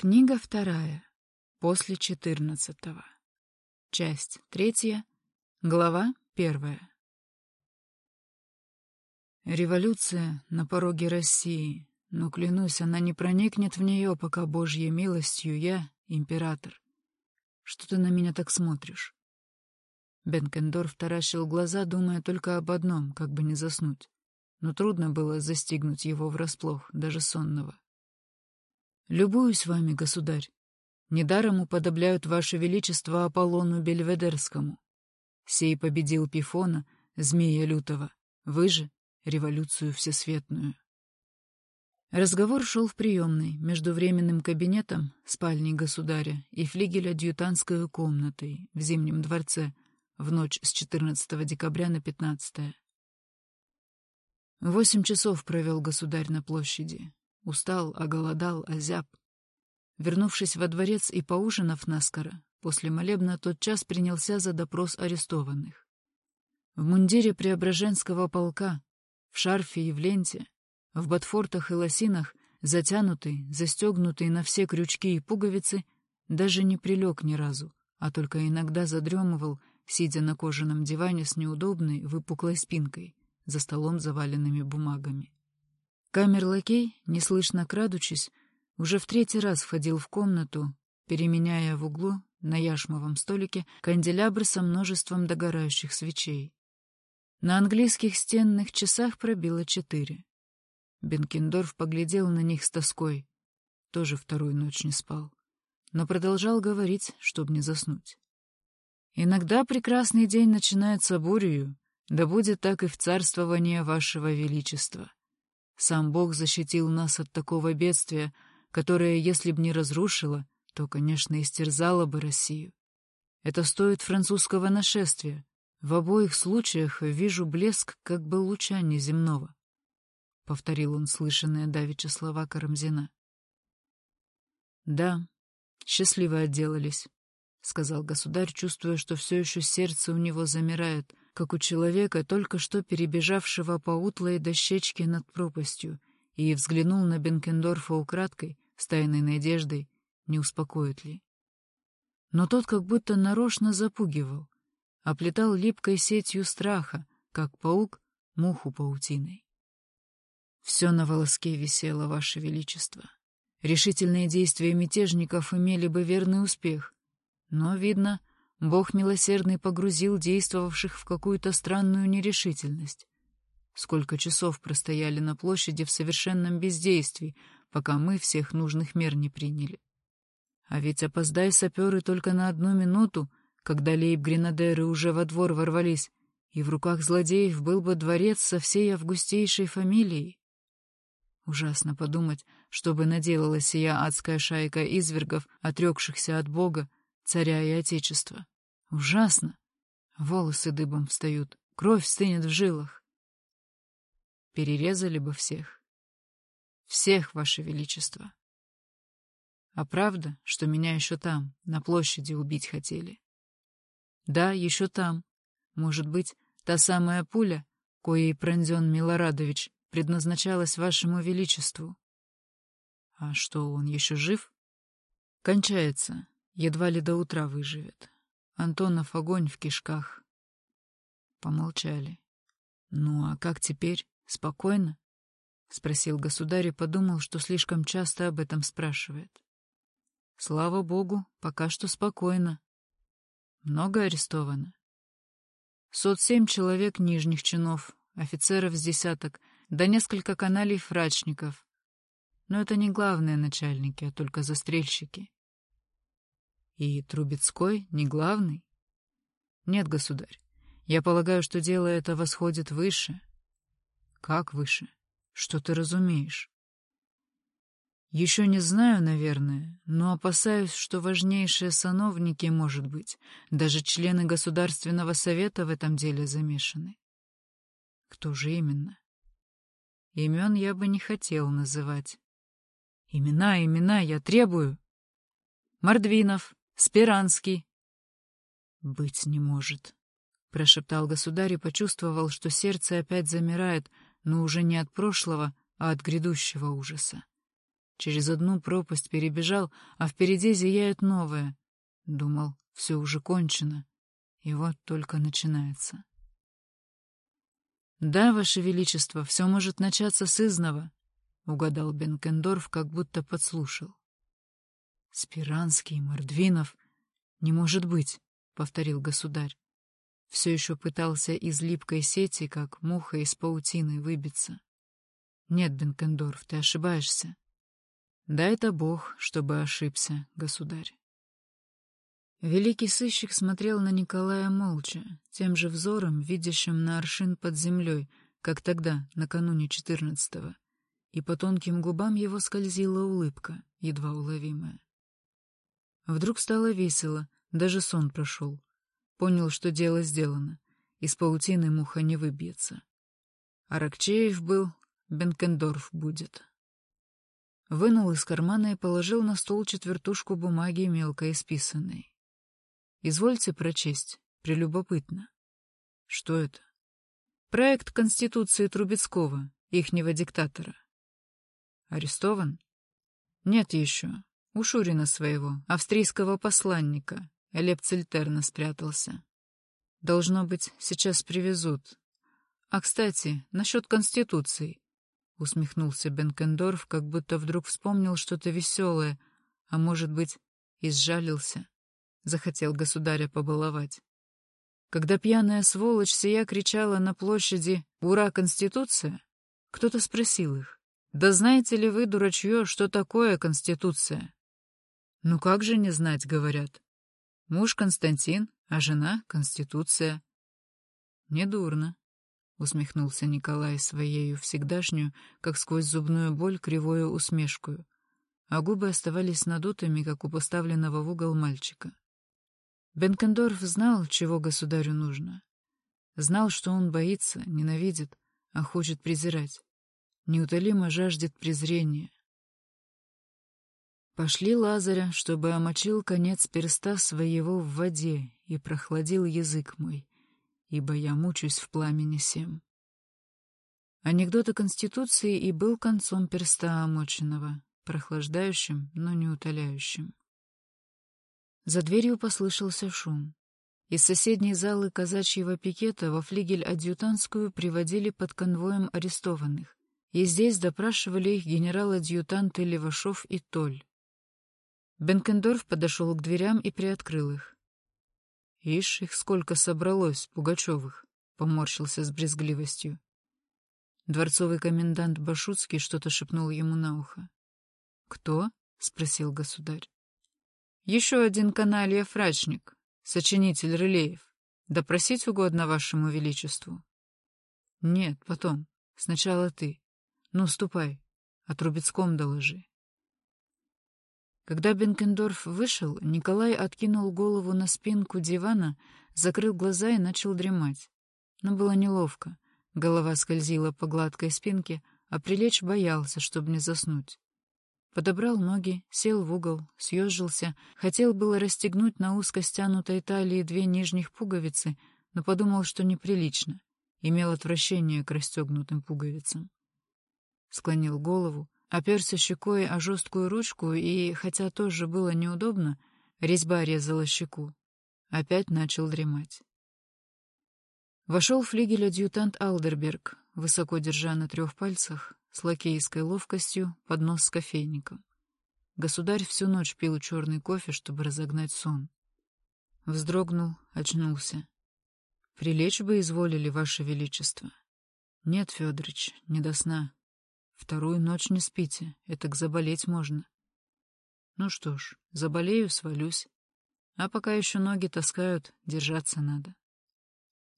Книга вторая. После четырнадцатого. Часть третья. Глава первая. Революция на пороге России, но, клянусь, она не проникнет в нее, пока Божьей милостью я, император. Что ты на меня так смотришь? Бенкендорф таращил глаза, думая только об одном, как бы не заснуть. Но трудно было застигнуть его врасплох, даже сонного. «Любуюсь вами, государь. Недаром уподобляют ваше величество Аполлону Бельведерскому. Сей победил Пифона, змея лютого. Вы же — революцию всесветную». Разговор шел в приемной между временным кабинетом, спальней государя, и флигель-адъютантской комнатой в Зимнем дворце в ночь с 14 декабря на 15. Восемь часов провел государь на площади. Устал, оголодал, озяб. Вернувшись во дворец и поужинав наскоро, после молебна тот час принялся за допрос арестованных. В мундире Преображенского полка, в шарфе и в ленте, в ботфортах и лосинах, затянутый, застегнутый на все крючки и пуговицы, даже не прилег ни разу, а только иногда задремывал, сидя на кожаном диване с неудобной, выпуклой спинкой, за столом заваленными бумагами. Камер-лакей, неслышно крадучись, уже в третий раз входил в комнату, переменяя в углу на яшмовом столике канделябры со множеством догорающих свечей. На английских стенных часах пробило четыре. Бенкендорф поглядел на них с тоской. Тоже вторую ночь не спал. Но продолжал говорить, чтобы не заснуть. «Иногда прекрасный день начинается бурью, да будет так и в царствовании вашего величества. Сам Бог защитил нас от такого бедствия, которое, если б не разрушило, то, конечно, истерзало бы Россию. Это стоит французского нашествия. В обоих случаях вижу блеск как бы луча неземного. — повторил он слышанные давеча слова Карамзина. — Да, счастливо отделались, — сказал государь, чувствуя, что все еще сердце у него замирает, как у человека, только что перебежавшего по утлой дощечке над пропастью, и взглянул на Бенкендорфа украдкой, с тайной надеждой, не успокоит ли. Но тот как будто нарочно запугивал, оплетал липкой сетью страха, как паук муху паутиной. Все на волоске висело, Ваше Величество. Решительные действия мятежников имели бы верный успех, но, видно, Бог милосердный погрузил действовавших в какую-то странную нерешительность. Сколько часов простояли на площади в совершенном бездействии, пока мы всех нужных мер не приняли. А ведь опоздай саперы только на одну минуту, когда лейб-гренадеры уже во двор ворвались, и в руках злодеев был бы дворец со всей августейшей фамилией. Ужасно подумать, чтобы наделала сия адская шайка извергов, отрекшихся от Бога, царя и отечества. Ужасно. Волосы дыбом встают, кровь стынет в жилах. Перерезали бы всех. Всех, Ваше Величество. А правда, что меня еще там, на площади, убить хотели? Да, еще там. Может быть, та самая пуля, коей пронзен Милорадович, предназначалась Вашему Величеству. А что, он еще жив? Кончается. Едва ли до утра выживет. Антонов огонь в кишках. Помолчали. Ну а как теперь? Спокойно? Спросил государь и подумал, что слишком часто об этом спрашивает. Слава богу, пока что спокойно. Много арестовано. Сот семь человек нижних чинов, офицеров с десяток, да несколько каналей-фрачников. Но это не главные начальники, а только застрельщики. И Трубецкой не главный? Нет, государь. Я полагаю, что дело это восходит выше. Как выше? Что ты разумеешь? Еще не знаю, наверное, но опасаюсь, что важнейшие сановники, может быть, даже члены Государственного совета в этом деле замешаны. Кто же именно? Имен я бы не хотел называть. Имена, имена я требую. Мордвинов, Спиранский. Быть не может, прошептал государь и почувствовал, что сердце опять замирает, но уже не от прошлого, а от грядущего ужаса. Через одну пропасть перебежал, а впереди зияет новая. Думал, все уже кончено. И вот только начинается. «Да, Ваше Величество, все может начаться с изного», — угадал Бенкендорф, как будто подслушал. «Спиранский, Мордвинов... Не может быть», — повторил государь. Все еще пытался из липкой сети, как муха из паутины, выбиться. «Нет, Бенкендорф, ты ошибаешься. Да это Бог, чтобы ошибся, государь». Великий сыщик смотрел на Николая молча, тем же взором, видящим на аршин под землей, как тогда, накануне четырнадцатого, и по тонким губам его скользила улыбка, едва уловимая. Вдруг стало весело, даже сон прошел. Понял, что дело сделано, из паутины муха не выбьется. Аракчеев был, Бенкендорф будет. Вынул из кармана и положил на стол четвертушку бумаги мелко исписанной. Извольте прочесть, прелюбопытно. Что это? Проект Конституции Трубецкого, ихнего диктатора. Арестован? Нет еще. У Шурина своего, австрийского посланника, Лепцельтерна спрятался. Должно быть, сейчас привезут. А, кстати, насчет Конституции. Усмехнулся Бенкендорф, как будто вдруг вспомнил что-то веселое, а может быть, и сжалился захотел государя побаловать. Когда пьяная сволочь сия кричала на площади «Ура, Конституция!», кто-то спросил их, «Да знаете ли вы, дурачье, что такое Конституция?» «Ну как же не знать», — говорят. «Муж Константин, а жена — Конституция». «Недурно», — усмехнулся Николай своею всегдашнюю, как сквозь зубную боль, кривою усмешкою, а губы оставались надутыми, как у поставленного в угол мальчика. Бенкендорф знал, чего государю нужно. Знал, что он боится, ненавидит, а хочет презирать. Неутолимо жаждет презрения. Пошли Лазаря, чтобы омочил конец перста своего в воде и прохладил язык мой, ибо я мучусь в пламени сем. Анекдот о Конституции и был концом перста омоченного, прохлаждающим, но не утоляющим. За дверью послышался шум. Из соседней залы казачьего пикета во флигель адъютантскую приводили под конвоем арестованных, и здесь допрашивали их генерал-адъютанты Левашов и Толь. Бенкендорф подошел к дверям и приоткрыл их. «Ишь, их сколько собралось, Пугачевых!» — поморщился с брезгливостью. Дворцовый комендант Башуцкий что-то шепнул ему на ухо. «Кто?» — спросил государь. Еще один каналья фрачник, сочинитель Рылеев. Допросить угодно вашему величеству? Нет, потом. Сначала ты. Ну, ступай. О Трубецком доложи. Когда Бенкендорф вышел, Николай откинул голову на спинку дивана, закрыл глаза и начал дремать. Но было неловко. Голова скользила по гладкой спинке, а прилечь боялся, чтобы не заснуть. Подобрал ноги, сел в угол, съежился, хотел было расстегнуть на узко стянутой талии две нижних пуговицы, но подумал, что неприлично, имел отвращение к расстегнутым пуговицам. Склонил голову, оперся щекой о жесткую ручку и, хотя тоже было неудобно, резьба резала щеку. Опять начал дремать. Вошел флигель-адъютант Алдерберг, высоко держа на трех пальцах, с лакейской ловкостью поднос с кофейником. Государь всю ночь пил черный кофе, чтобы разогнать сон. Вздрогнул, очнулся. «Прилечь бы изволили, Ваше Величество». «Нет, Федорович, не до сна. Вторую ночь не спите, это к заболеть можно». «Ну что ж, заболею, свалюсь. А пока еще ноги таскают, держаться надо».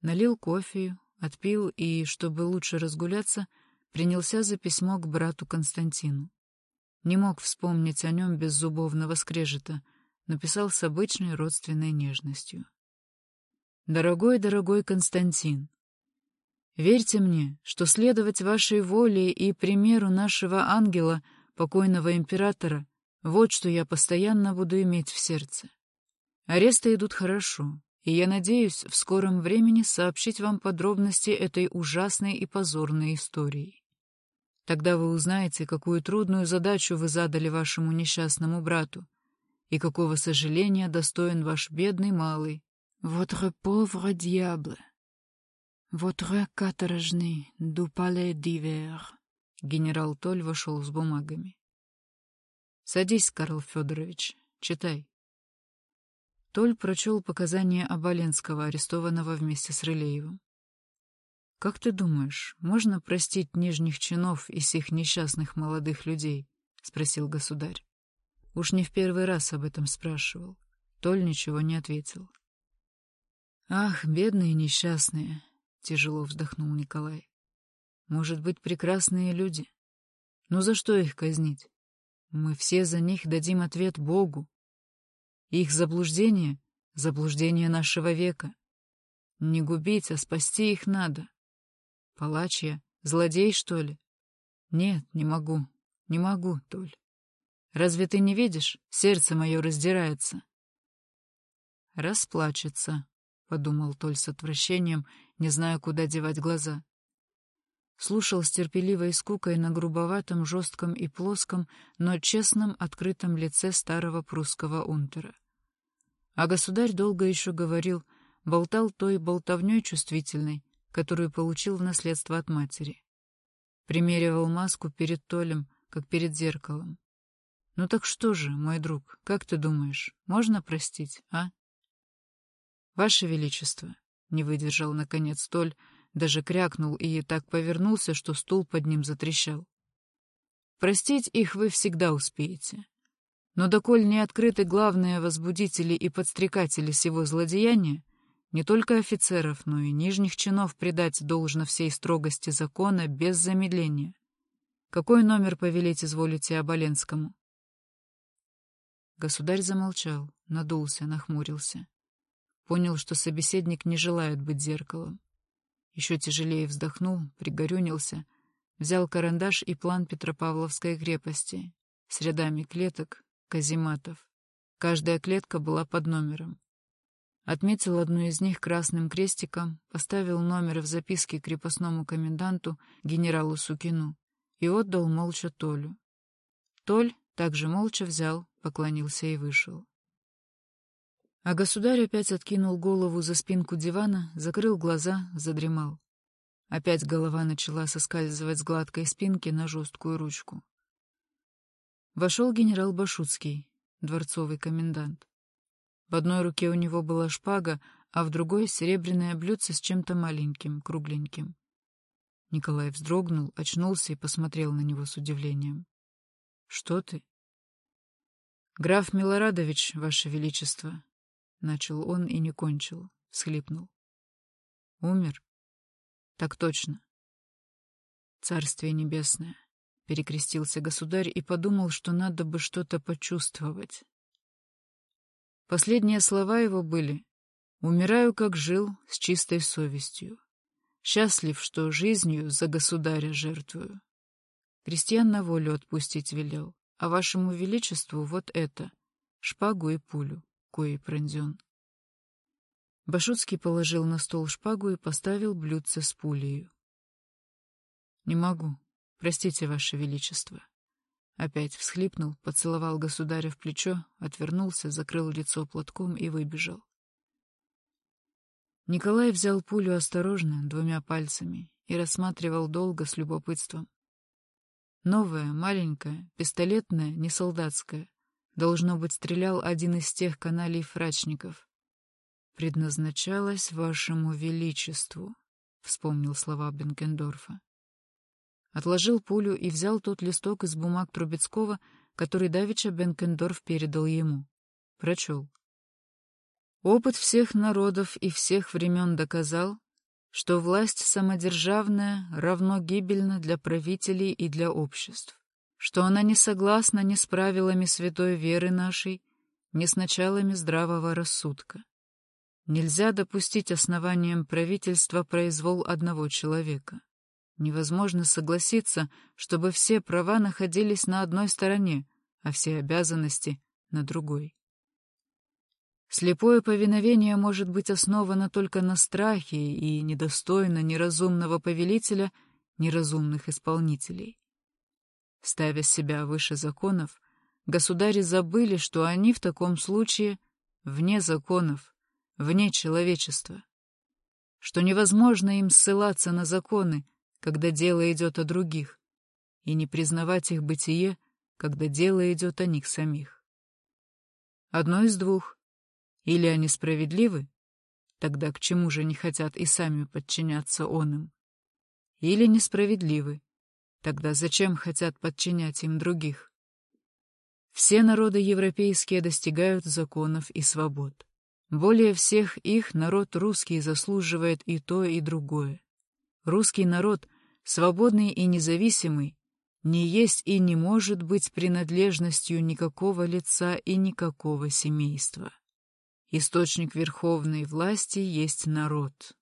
Налил кофею, отпил и, чтобы лучше разгуляться, принялся за письмо к брату Константину. Не мог вспомнить о нем без зубовного скрежета, написал с обычной родственной нежностью. «Дорогой, дорогой Константин, верьте мне, что следовать вашей воле и примеру нашего ангела, покойного императора, вот что я постоянно буду иметь в сердце. Аресты идут хорошо, и я надеюсь в скором времени сообщить вам подробности этой ужасной и позорной истории. Тогда вы узнаете, какую трудную задачу вы задали вашему несчастному брату, и какого сожаления достоин ваш бедный малый. Votre pauvre diable, votre каторжный du d'hiver. Генерал Толь вошел с бумагами. Садись, Карл Федорович, читай. Толь прочел показания Оболенского, арестованного вместе с Рылеевым. «Как ты думаешь, можно простить нижних чинов и сих несчастных молодых людей?» — спросил государь. Уж не в первый раз об этом спрашивал. Толь ничего не ответил. «Ах, бедные несчастные!» — тяжело вздохнул Николай. «Может быть, прекрасные люди? Но за что их казнить? Мы все за них дадим ответ Богу. Их заблуждение — заблуждение нашего века. Не губить, а спасти их надо. Палач я? Злодей, что ли? Нет, не могу. Не могу, Толь. Разве ты не видишь? Сердце мое раздирается. Расплачется, — подумал Толь с отвращением, не зная, куда девать глаза. Слушал с терпеливой скукой на грубоватом, жестком и плоском, но честном, открытом лице старого прусского унтера. А государь долго еще говорил, болтал той болтовней чувствительной, которую получил в наследство от матери. Примеривал маску перед Толем, как перед зеркалом. Ну так что же, мой друг, как ты думаешь, можно простить, а? Ваше Величество, не выдержал наконец Толь, даже крякнул и так повернулся, что стул под ним затрещал. Простить их вы всегда успеете. Но доколь не открыты главные возбудители и подстрекатели сего злодеяния, не только офицеров, но и нижних чинов предать должно всей строгости закона без замедления. Какой номер повелеть изволите Оболенскому? Государь замолчал, надулся, нахмурился. Понял, что собеседник не желает быть зеркалом. Еще тяжелее вздохнул, пригорюнился, взял карандаш и план Петропавловской крепости с рядами клеток, казематов. Каждая клетка была под номером. Отметил одну из них красным крестиком, поставил номер в записке крепостному коменданту, генералу Сукину, и отдал молча Толю. Толь также молча взял, поклонился и вышел. А государь опять откинул голову за спинку дивана, закрыл глаза, задремал. Опять голова начала соскальзывать с гладкой спинки на жесткую ручку. Вошел генерал Башутский, дворцовый комендант. В одной руке у него была шпага, а в другой — серебряное блюдце с чем-то маленьким, кругленьким. Николай вздрогнул, очнулся и посмотрел на него с удивлением. — Что ты? — Граф Милорадович, ваше величество, — начал он и не кончил, всхлипнул. — Умер? — Так точно. — Царствие небесное, — перекрестился государь и подумал, что надо бы что-то почувствовать. Последние слова его были «Умираю, как жил, с чистой совестью. Счастлив, что жизнью за государя жертвую. Крестьян на волю отпустить велел, а вашему величеству вот это — шпагу и пулю, коей пронзен». Башутский положил на стол шпагу и поставил блюдце с пулею. «Не могу. Простите, ваше величество. Опять всхлипнул, поцеловал государя в плечо, отвернулся, закрыл лицо платком и выбежал. Николай взял пулю осторожно, двумя пальцами, и рассматривал долго с любопытством. Новая, маленькая, пистолетная, не солдатская. Должно быть, стрелял один из тех каналей фрачников. «Предназначалась вашему величеству», — вспомнил слова Бенкендорфа. Отложил пулю и взял тот листок из бумаг Трубецкого, который Давича Бенкендорф передал ему. Прочел. Опыт всех народов и всех времен доказал, что власть самодержавная равно гибельна для правителей и для обществ, что она не согласна ни с правилами святой веры нашей, ни с началами здравого рассудка. Нельзя допустить основанием правительства произвол одного человека. Невозможно согласиться, чтобы все права находились на одной стороне, а все обязанности — на другой. Слепое повиновение может быть основано только на страхе и недостойно ни разумного повелителя, ни разумных исполнителей. Ставя себя выше законов, государи забыли, что они в таком случае вне законов, вне человечества, что невозможно им ссылаться на законы, когда дело идет о других, и не признавать их бытие, когда дело идет о них самих. Одно из двух. Или они справедливы, тогда к чему же не хотят и сами подчиняться он им? Или несправедливы, тогда зачем хотят подчинять им других? Все народы европейские достигают законов и свобод. Более всех их народ русский заслуживает и то, и другое. Русский народ, свободный и независимый, не есть и не может быть принадлежностью никакого лица и никакого семейства. Источник верховной власти есть народ.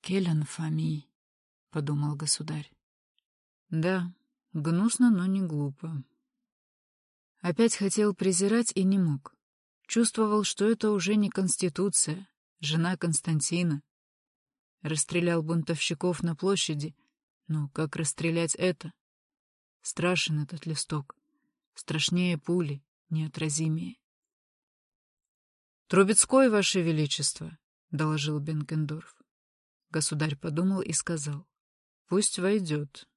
«Келян фами», — подумал государь. «Да, гнусно, но не глупо». Опять хотел презирать и не мог. Чувствовал, что это уже не Конституция, жена Константина. Расстрелял бунтовщиков на площади, но как расстрелять это? Страшен этот листок. Страшнее пули, неотразимее. «Трубецкой, Ваше Величество», — доложил Бенкендорф. Государь подумал и сказал. «Пусть войдет».